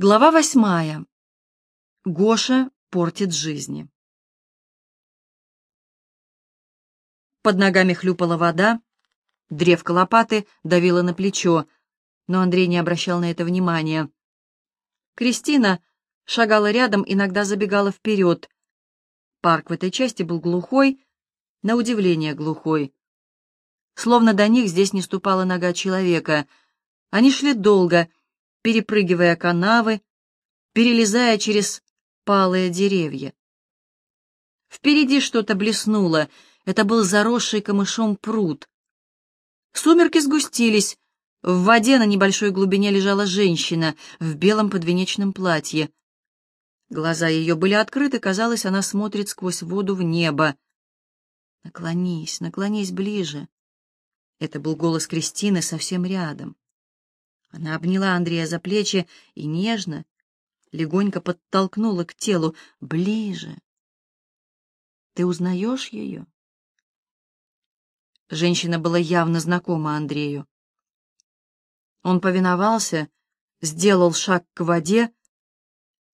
Глава восьмая. Гоша портит жизни. Под ногами хлюпала вода, древко лопаты давило на плечо, но Андрей не обращал на это внимания. Кристина шагала рядом, иногда забегала вперед. Парк в этой части был глухой, на удивление глухой. Словно до них здесь не ступала нога человека. Они шли долго, перепрыгивая канавы, перелезая через палые деревья. Впереди что-то блеснуло, это был заросший камышом пруд. Сумерки сгустились, в воде на небольшой глубине лежала женщина в белом подвенечном платье. Глаза ее были открыты, казалось, она смотрит сквозь воду в небо. «Наклонись, наклонись ближе». Это был голос Кристины совсем рядом. Она обняла Андрея за плечи и нежно, легонько подтолкнула к телу ближе. «Ты узнаешь ее?» Женщина была явно знакома Андрею. Он повиновался, сделал шаг к воде.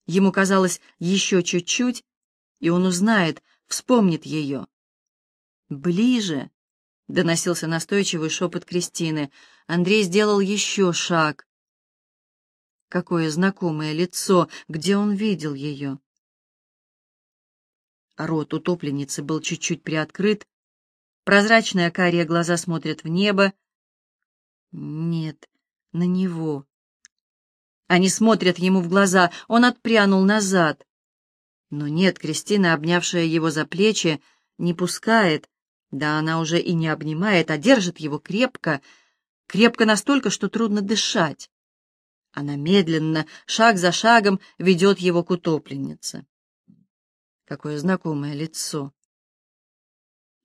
Ему казалось еще чуть-чуть, и он узнает, вспомнит ее. «Ближе!» — доносился настойчивый шепот Кристины. Андрей сделал еще шаг. Какое знакомое лицо! Где он видел ее? Рот утопленницы был чуть-чуть приоткрыт. Прозрачные карие глаза смотрят в небо. Нет, на него. Они смотрят ему в глаза. Он отпрянул назад. Но нет, Кристина, обнявшая его за плечи, не пускает. Да она уже и не обнимает, а держит его крепко, крепко настолько, что трудно дышать. Она медленно, шаг за шагом, ведет его к утопленнице. Какое знакомое лицо.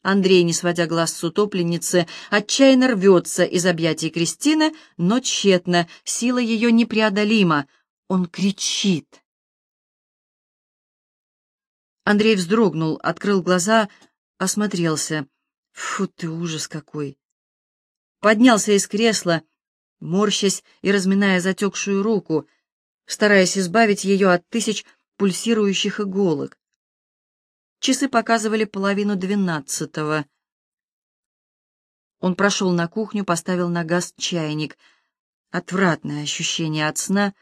Андрей, не сводя глаз с утопленницы, отчаянно рвется из объятий Кристины, но тщетно, сила ее непреодолима. Он кричит. Андрей вздрогнул, открыл глаза, осмотрелся. Фу ты, ужас какой! Поднялся из кресла, морщась и разминая затекшую руку, стараясь избавить ее от тысяч пульсирующих иголок. Часы показывали половину двенадцатого. Он прошел на кухню, поставил на газ чайник. Отвратное ощущение от сна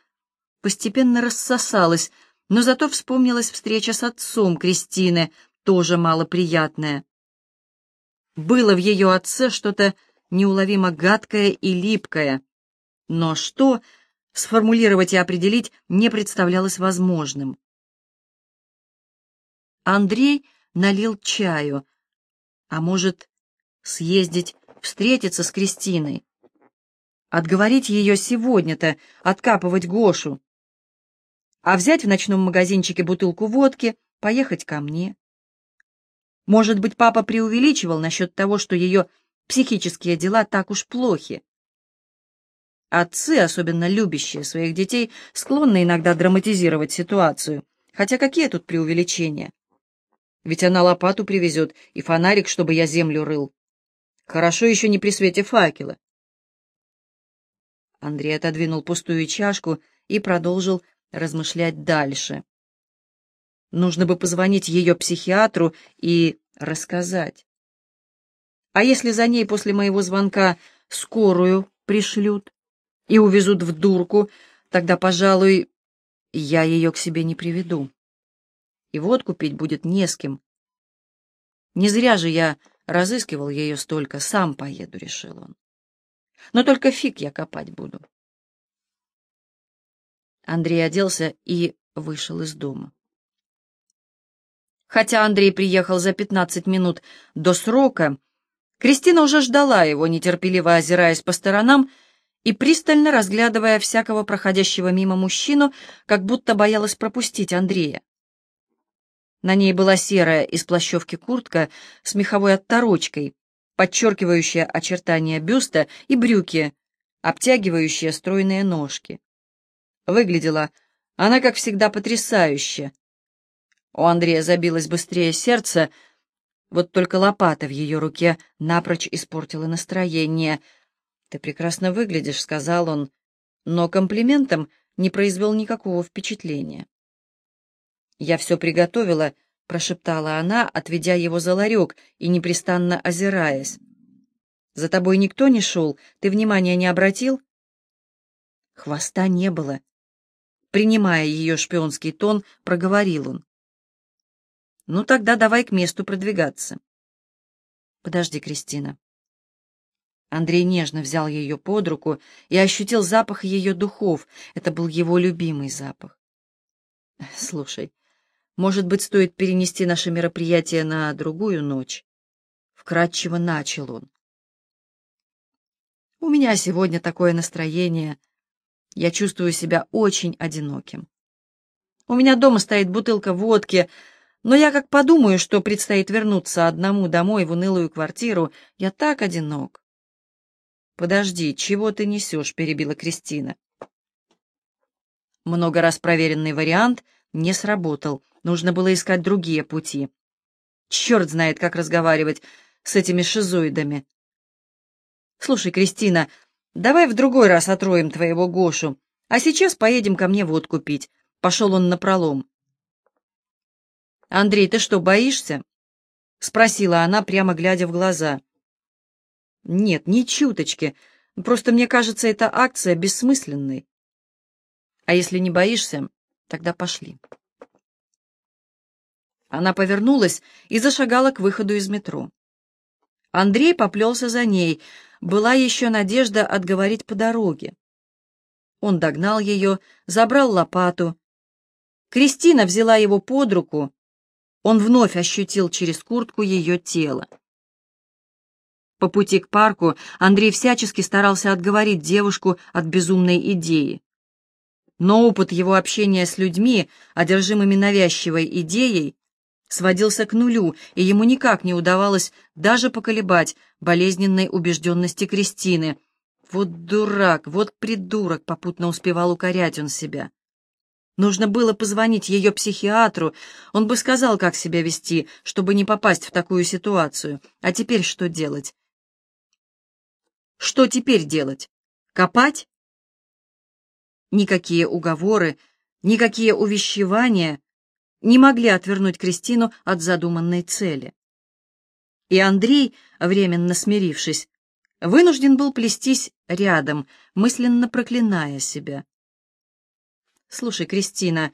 постепенно рассосалось, но зато вспомнилась встреча с отцом Кристины, тоже малоприятная. Было в ее отце что-то неуловимо гадкое и липкое, но что сформулировать и определить не представлялось возможным. Андрей налил чаю, а может, съездить, встретиться с Кристиной, отговорить ее сегодня-то откапывать Гошу, а взять в ночном магазинчике бутылку водки, поехать ко мне. Может быть, папа преувеличивал насчет того, что ее психические дела так уж плохи. Отцы, особенно любящие своих детей, склонны иногда драматизировать ситуацию. Хотя какие тут преувеличения? Ведь она лопату привезет и фонарик, чтобы я землю рыл. Хорошо еще не при свете факела. Андрей отодвинул пустую чашку и продолжил размышлять дальше. Нужно бы позвонить ее психиатру и рассказать. А если за ней после моего звонка скорую пришлют и увезут в дурку, тогда, пожалуй, я ее к себе не приведу. И вот купить будет не с кем. Не зря же я разыскивал ее столько, сам поеду, решил он. Но только фиг я копать буду. Андрей оделся и вышел из дома. Хотя Андрей приехал за пятнадцать минут до срока, Кристина уже ждала его, нетерпеливо озираясь по сторонам и пристально разглядывая всякого проходящего мимо мужчину, как будто боялась пропустить Андрея. На ней была серая из плащевки куртка с меховой отторочкой, подчеркивающая очертания бюста, и брюки, обтягивающие стройные ножки. Выглядела она, как всегда, потрясающе, у Андрея забилось быстрее сердце, вот только лопата в ее руке напрочь испортила настроение. «Ты прекрасно выглядишь», — сказал он, но комплиментом не произвел никакого впечатления. «Я все приготовила», — прошептала она, отведя его за ларек и непрестанно озираясь. «За тобой никто не шел? Ты внимания не обратил?» Хвоста не было. Принимая ее шпионский тон, проговорил он. «Ну тогда давай к месту продвигаться». «Подожди, Кристина». Андрей нежно взял ее под руку и ощутил запах ее духов. Это был его любимый запах. «Слушай, может быть, стоит перенести наше мероприятие на другую ночь?» Вкратчиво начал он. «У меня сегодня такое настроение. Я чувствую себя очень одиноким. У меня дома стоит бутылка водки, но я как подумаю, что предстоит вернуться одному домой в унылую квартиру, я так одинок. «Подожди, чего ты несешь?» — перебила Кристина. Много раз проверенный вариант не сработал. Нужно было искать другие пути. Черт знает, как разговаривать с этими шизоидами. «Слушай, Кристина, давай в другой раз отроем твоего Гошу, а сейчас поедем ко мне водку пить». Пошел он напролом. «Андрей, ты что, боишься?» — спросила она, прямо глядя в глаза. Нет, ни чуточки. Просто мне кажется, эта акция бессмысленной. А если не боишься, тогда пошли. Она повернулась и зашагала к выходу из метро. Андрей поплелся за ней. Была еще надежда отговорить по дороге. Он догнал ее, забрал лопату. Кристина взяла его под руку. Он вновь ощутил через куртку ее тело. По пути к парку Андрей всячески старался отговорить девушку от безумной идеи. Но опыт его общения с людьми, одержимыми навязчивой идеей, сводился к нулю, и ему никак не удавалось даже поколебать болезненной убежденности Кристины. Вот дурак, вот придурок, попутно успевал укорять он себя. Нужно было позвонить ее психиатру, он бы сказал, как себя вести, чтобы не попасть в такую ситуацию. А теперь что делать? Что теперь делать? Копать? Никакие уговоры, никакие увещевания не могли отвернуть Кристину от задуманной цели. И Андрей, временно смирившись, вынужден был плестись рядом, мысленно проклиная себя. «Слушай, Кристина,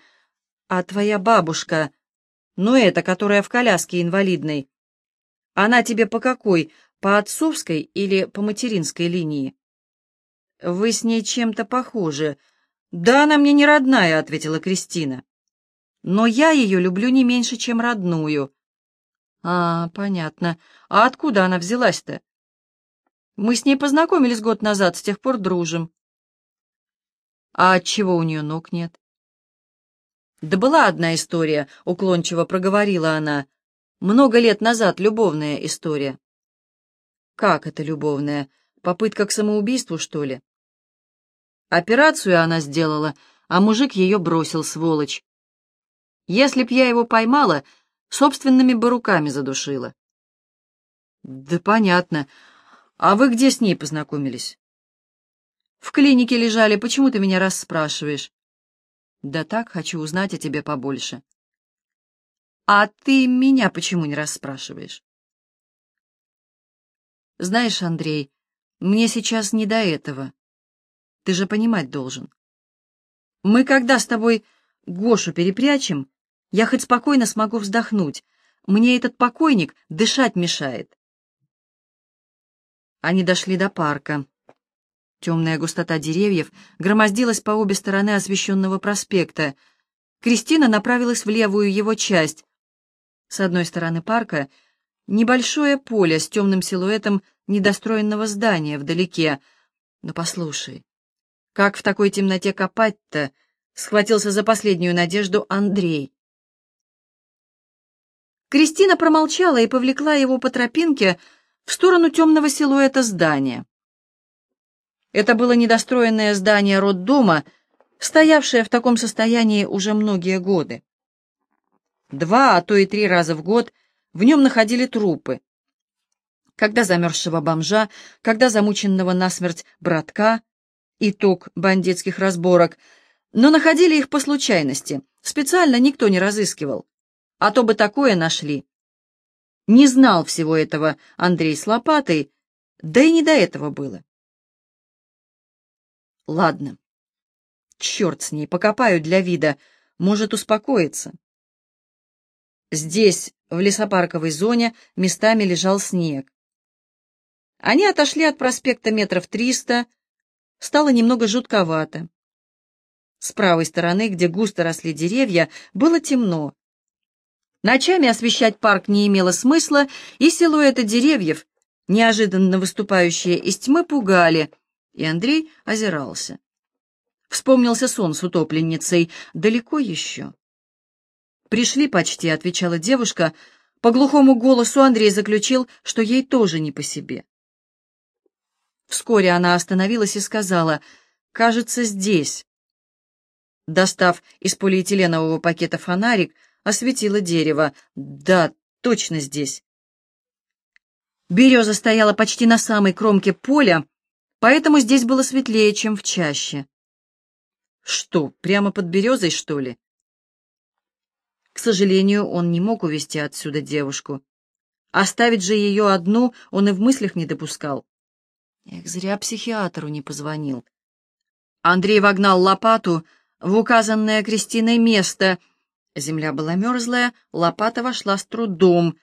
а твоя бабушка, ну эта, которая в коляске инвалидной, она тебе по какой, по отцовской или по материнской линии? Вы с ней чем-то похожи. Да, она мне не родная, ответила Кристина. Но я ее люблю не меньше, чем родную. А, понятно. А откуда она взялась-то? Мы с ней познакомились год назад, с тех пор дружим. А отчего у нее ног нет? Да была одна история, уклончиво проговорила она. Много лет назад любовная история. Как это любовная? Попытка к самоубийству, что ли? Операцию она сделала, а мужик ее бросил, сволочь. Если б я его поймала, собственными бы руками задушила. Да понятно. А вы где с ней познакомились? В клинике лежали, почему ты меня расспрашиваешь? Да так, хочу узнать о тебе побольше. А ты меня почему не расспрашиваешь? Знаешь, Андрей, мне сейчас не до этого. Ты же понимать должен. Мы когда с тобой Гошу перепрячем, я хоть спокойно смогу вздохнуть. Мне этот покойник дышать мешает. Они дошли до парка. Темная густота деревьев громоздилась по обе стороны освещенного проспекта. Кристина направилась в левую его часть. С одной стороны парка Небольшое поле с темным силуэтом недостроенного здания вдалеке. Но послушай, как в такой темноте копать-то? Схватился за последнюю надежду Андрей. Кристина промолчала и повлекла его по тропинке в сторону темного силуэта здания. Это было недостроенное здание роддома, стоявшее в таком состоянии уже многие годы. Два, а то и три раза в год в нем находили трупы. Когда замерзшего бомжа, когда замученного насмерть братка, итог бандитских разборок, Но находили их по случайности, специально никто не разыскивал. А то бы такое нашли. Не знал всего этого Андрей с лопатой, да и не до этого было. Ладно, черт с ней, покопаю для вида, может успокоиться. Здесь, в лесопарковой зоне, местами лежал снег. Они отошли от проспекта метров триста, стало немного жутковато. С правой стороны, где густо росли деревья, было темно. Ночами освещать парк не имело смысла, и силуэты деревьев, неожиданно выступающие из тьмы, пугали, и Андрей озирался. Вспомнился сон с утопленницей. Далеко еще? «Пришли почти», — отвечала девушка. По глухому голосу Андрей заключил, что ей тоже не по себе. Вскоре она остановилась и сказала, «Кажется, здесь». Достав из полиэтиленового пакета фонарик, осветила дерево. «Да, точно здесь». Береза стояла почти на самой кромке поля, поэтому здесь было светлее, чем в чаще. Что, прямо под березой, что ли? К сожалению, он не мог увести отсюда девушку. Оставить же ее одну он и в мыслях не допускал. Эх, зря психиатру не позвонил. Андрей вогнал лопату в указанное Кристиной место. Земля была мерзлая, лопата вошла с трудом.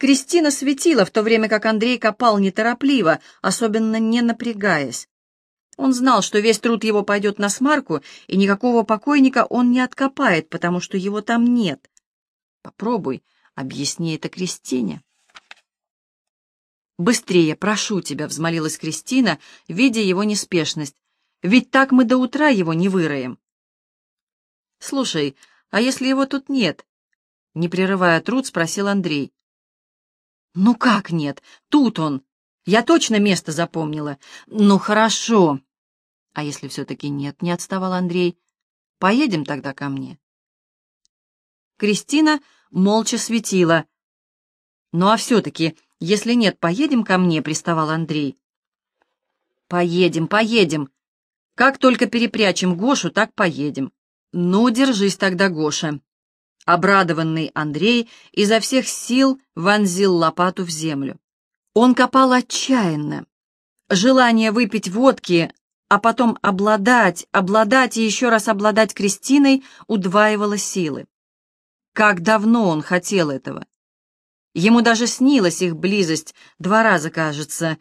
Кристина светила, в то время как Андрей копал неторопливо, особенно не напрягаясь. Он знал, что весь труд его пойдет на смарку, и никакого покойника он не откопает, потому что его там нет. Попробуй, объясни это Кристине. «Быстрее, прошу тебя», — взмолилась Кристина, видя его неспешность. «Ведь так мы до утра его не выроем». «Слушай, а если его тут нет?» Не прерывая труд, спросил Андрей. «Ну как нет? Тут он. Я точно место запомнила. Ну хорошо». «А если все-таки нет?» — не отставал Андрей. «Поедем тогда ко мне». Кристина молча светила. «Ну а все-таки «Если нет, поедем ко мне», — приставал Андрей. «Поедем, поедем. Как только перепрячем Гошу, так поедем». «Ну, держись тогда, Гоша». Обрадованный Андрей изо всех сил вонзил лопату в землю. Он копал отчаянно. Желание выпить водки, а потом обладать, обладать и еще раз обладать Кристиной удваивало силы. Как давно он хотел этого. Ему даже снилась их близость, два раза, кажется.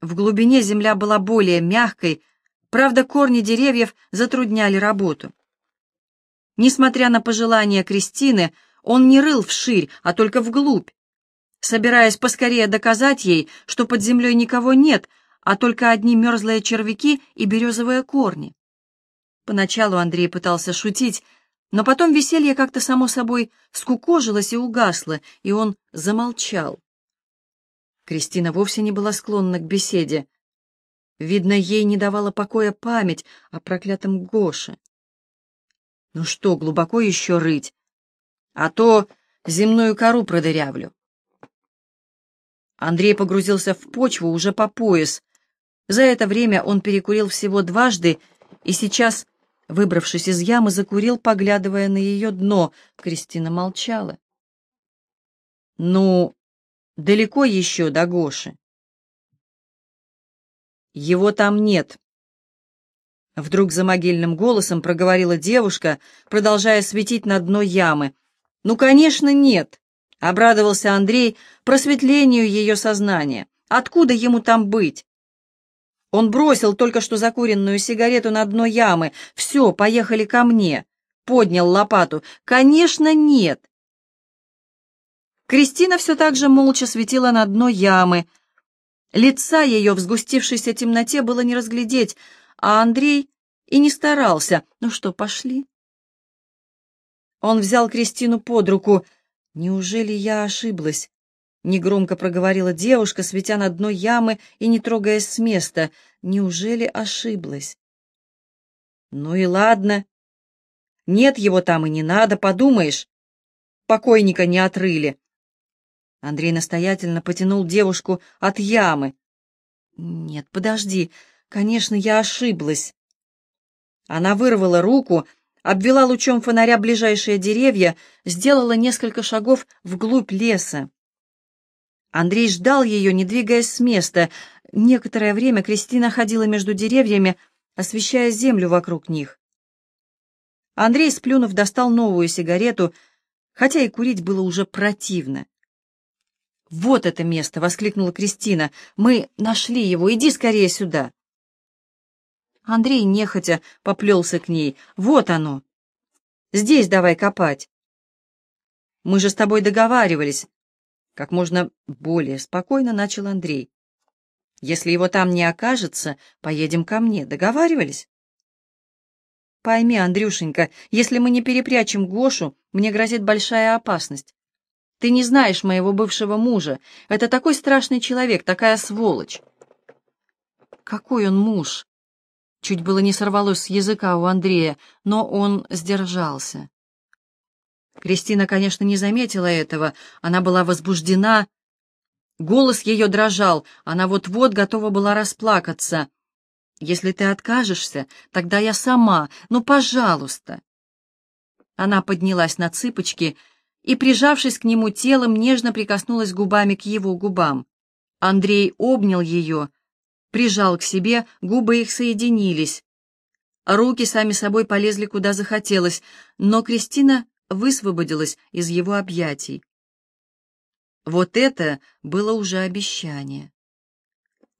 В глубине земля была более мягкой, правда, корни деревьев затрудняли работу. Несмотря на пожелания Кристины, он не рыл вширь, а только вглубь, собираясь поскорее доказать ей, что под землей никого нет, а только одни мерзлые червяки и березовые корни. Поначалу Андрей пытался шутить, но потом веселье как-то само собой скукожилось и угасло, и он замолчал. Кристина вовсе не была склонна к беседе. Видно, ей не давала покоя память о проклятом Гоше. Ну что, глубоко еще рыть? А то земную кору продырявлю. Андрей погрузился в почву уже по пояс. За это время он перекурил всего дважды и сейчас Выбравшись из ямы, закурил, поглядывая на ее дно. Кристина молчала. «Ну, далеко еще до Гоши?» «Его там нет», — вдруг за могильным голосом проговорила девушка, продолжая светить на дно ямы. «Ну, конечно, нет», — обрадовался Андрей просветлению ее сознания. «Откуда ему там быть?» Он бросил только что закуренную сигарету на дно ямы. «Все, поехали ко мне!» Поднял лопату. «Конечно, нет!» Кристина все так же молча светила на дно ямы. Лица ее в сгустившейся темноте было не разглядеть, а Андрей и не старался. «Ну что, пошли?» Он взял Кристину под руку. «Неужели я ошиблась?» Негромко проговорила девушка, светя на дно ямы и не трогаясь с места. Неужели ошиблась? Ну и ладно. Нет его там и не надо, подумаешь. Покойника не отрыли. Андрей настоятельно потянул девушку от ямы. Нет, подожди, конечно, я ошиблась. Она вырвала руку, обвела лучом фонаря ближайшие деревья, сделала несколько шагов вглубь леса. Андрей ждал ее, не двигаясь с места. Некоторое время Кристина ходила между деревьями, освещая землю вокруг них. Андрей, сплюнув, достал новую сигарету, хотя и курить было уже противно. «Вот это место!» — воскликнула Кристина. «Мы нашли его! Иди скорее сюда!» Андрей нехотя поплелся к ней. «Вот оно! Здесь давай копать!» «Мы же с тобой договаривались!» Как можно более спокойно начал Андрей. «Если его там не окажется, поедем ко мне. Договаривались?» «Пойми, Андрюшенька, если мы не перепрячем Гошу, мне грозит большая опасность. Ты не знаешь моего бывшего мужа. Это такой страшный человек, такая сволочь. Какой он муж? Чуть было не сорвалось с языка у Андрея, но он сдержался. Кристина, конечно, не заметила этого. Она была возбуждена. Голос ее дрожал. Она вот-вот готова была расплакаться. «Если ты откажешься, тогда я сама. Ну, пожалуйста!» Она поднялась на цыпочки и, прижавшись к нему телом, нежно прикоснулась губами к его губам. Андрей обнял ее, прижал к себе, губы их соединились. Руки сами собой полезли куда захотелось, но Кристина высвободилась из его объятий. Вот это было уже обещание.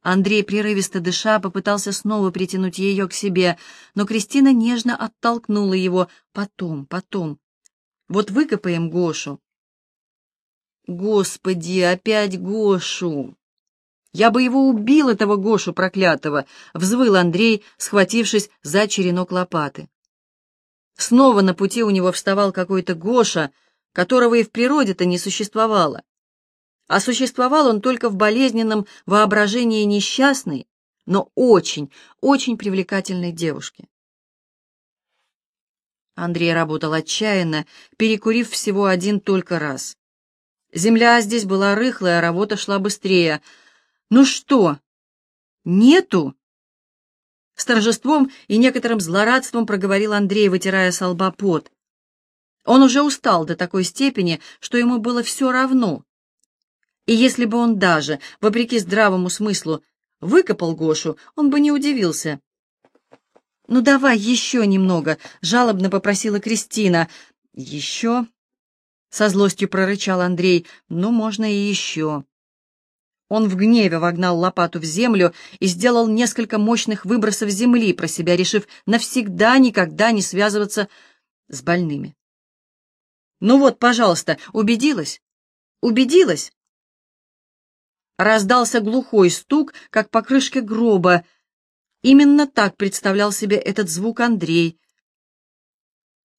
Андрей, прерывисто дыша, попытался снова притянуть ее к себе, но Кристина нежно оттолкнула его. Потом, потом. Вот выкопаем Гошу. Господи, опять Гошу! Я бы его убил, этого Гошу проклятого, взвыл Андрей, схватившись за черенок лопаты. Снова на пути у него вставал какой-то Гоша, которого и в природе-то не существовало. А существовал он только в болезненном воображении несчастной, но очень, очень привлекательной девушки. Андрей работал отчаянно, перекурив всего один только раз. Земля здесь была рыхлая, а работа шла быстрее. «Ну что? Нету?» С торжеством и некоторым злорадством проговорил Андрей, вытирая с лба пот. Он уже устал до такой степени, что ему было все равно. И если бы он даже, вопреки здравому смыслу, выкопал Гошу, он бы не удивился, «Ну давай еще немного», — жалобно попросила Кристина. «Еще?» — со злостью прорычал Андрей. «Ну, можно и еще». Он в гневе вогнал лопату в землю и сделал несколько мощных выбросов земли про себя, решив навсегда никогда не связываться с больными. «Ну вот, пожалуйста, убедилась? Убедилась?» Раздался глухой стук, как по крышке гроба, Именно так представлял себе этот звук Андрей.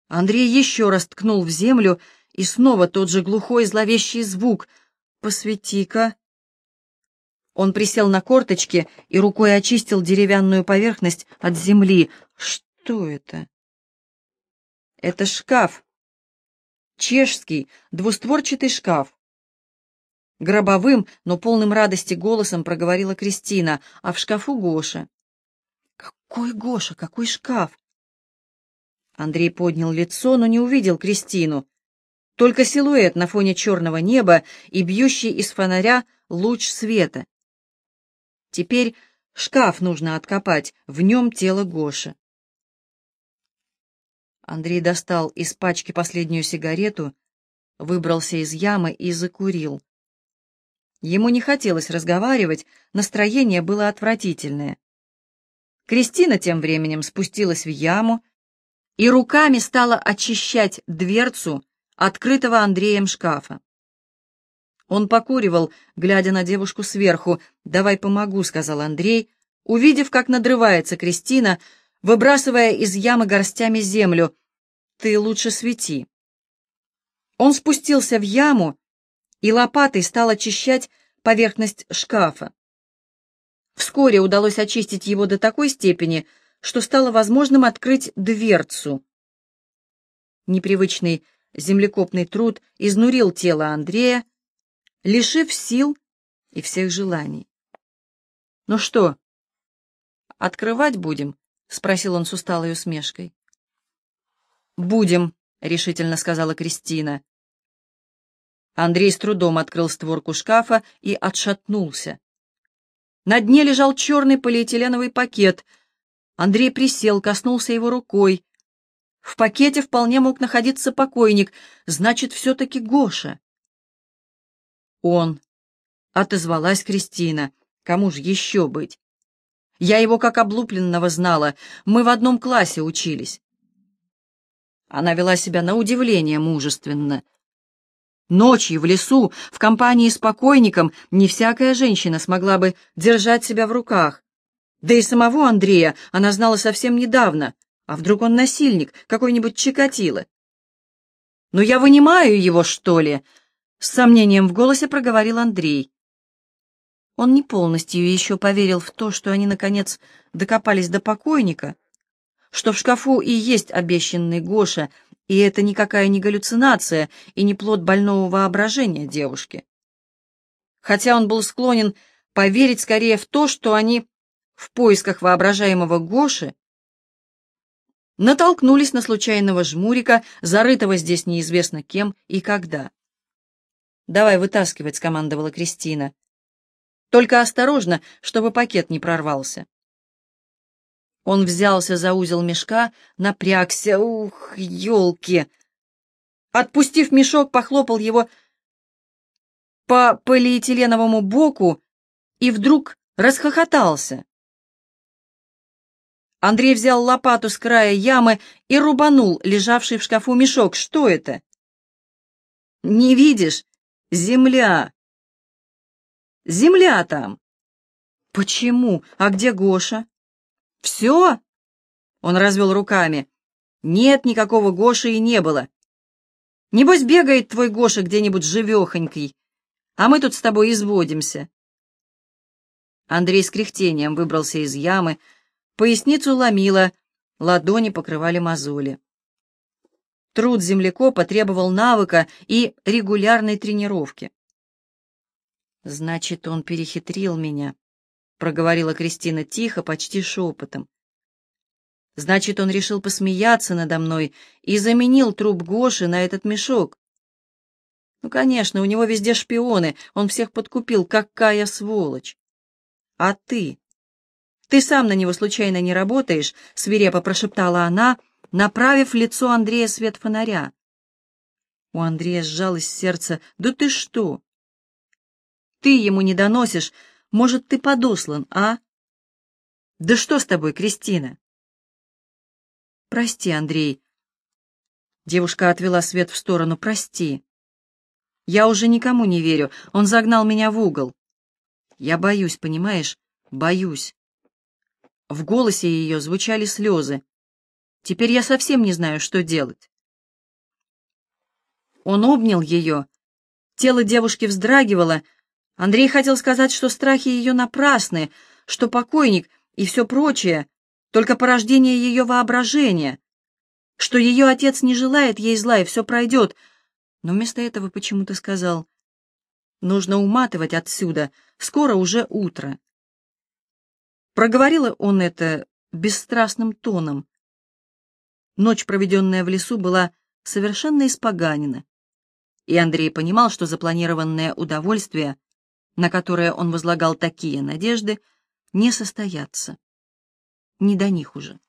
Андрей еще раз ткнул в землю, и снова тот же глухой зловещий звук. «Посвети-ка!» Он присел на корточки и рукой очистил деревянную поверхность от земли. «Что это?» «Это шкаф. Чешский, двустворчатый шкаф». Гробовым, но полным радости голосом проговорила Кристина, а в шкафу Гоша. «Какой Гоша, какой шкаф!» Андрей поднял лицо, но не увидел Кристину. Только силуэт на фоне черного неба и бьющий из фонаря луч света. Теперь шкаф нужно откопать, в нем тело Гоши. Андрей достал из пачки последнюю сигарету, выбрался из ямы и закурил. Ему не хотелось разговаривать, настроение было отвратительное. Кристина тем временем спустилась в яму и руками стала очищать дверцу открытого Андреем шкафа. Он покуривал, глядя на девушку сверху. «Давай помогу», — сказал Андрей, увидев, как надрывается Кристина, выбрасывая из ямы горстями землю. «Ты лучше свети». Он спустился в яму и лопатой стал очищать поверхность шкафа. Вскоре удалось очистить его до такой степени, что стало возможным открыть дверцу. Непривычный землекопный труд изнурил тело Андрея, лишив сил и всех желаний. «Ну что, открывать будем?» — спросил он с усталой усмешкой. «Будем», — решительно сказала Кристина. Андрей с трудом открыл створку шкафа и отшатнулся. На дне лежал черный полиэтиленовый пакет. Андрей присел, коснулся его рукой. В пакете вполне мог находиться покойник, значит, все-таки Гоша. Он. Отозвалась Кристина. Кому же еще быть? Я его как облупленного знала, мы в одном классе учились. Она вела себя на удивление мужественно. Ночью в лесу, в компании с покойником, не всякая женщина смогла бы держать себя в руках. Да и самого Андрея она знала совсем недавно. А вдруг он насильник, какой-нибудь Чикатило? «Ну я вынимаю его, что ли?» — с сомнением в голосе проговорил Андрей. Он не полностью еще поверил в то, что они, наконец, докопались до покойника, что в шкафу и есть обещанный Гоша, и это никакая не галлюцинация и не плод больного воображения девушки. Хотя он был склонен поверить скорее в то, что они в поисках воображаемого Гоши натолкнулись на случайного жмурика, зарытого здесь неизвестно кем и когда. «Давай вытаскивать», — скомандовала Кристина. «Только осторожно, чтобы пакет не прорвался». Он взялся за узел мешка, напрягся. Ух, елки! Отпустив мешок, похлопал его по полиэтиленовому боку и вдруг расхохотался. Андрей взял лопату с края ямы и рубанул лежавший в шкафу мешок. Что это? «Не видишь? Земля!» «Земля там!» «Почему? А где Гоша?» «Все?» — он развел руками. «Нет, никакого Гоши и не было. Небось, бегает твой Гоша где-нибудь живехонький, а мы тут с тобой изводимся». Андрей с кряхтением выбрался из ямы, поясницу ломило, ладони покрывали мозоли. Труд землекопа требовал навыка и регулярной тренировки. «Значит, он перехитрил меня», — проговорила Кристина тихо, почти шепотом. «Значит, он решил посмеяться надо мной и заменил труп Гоши на этот мешок. Ну, конечно, у него везде шпионы, он всех подкупил, какая сволочь. А ты? Ты сам на него случайно не работаешь?» — свирепо прошептала она, направив лицо Андрея свет фонаря. У Андрея сжалось сердце. «Да ты что? Ты ему не доносишь, может, ты подослан, а? Да что с тобой, Кристина? Прости, Андрей. Девушка отвела свет в сторону. Прости. Я уже никому не верю. Он загнал меня в угол. Я боюсь, понимаешь? Боюсь. В голосе ее звучали слезы. Теперь я совсем не знаю, что делать. Он обнял ее. Тело девушки вздрагивало, Андрей хотел сказать, что страхи ее напрасны, что покойник и все прочее — только порождение ее воображения, что ее отец не желает ей зла, и все пройдет, но вместо этого почему-то сказал, «Нужно уматывать отсюда, скоро уже утро». Проговорила он это бесстрастным тоном. Ночь, проведенная в лесу, была совершенно испоганена, и Андрей понимал, что запланированное удовольствие — на которое он возлагал такие надежды, не состоятся. Не до них уже.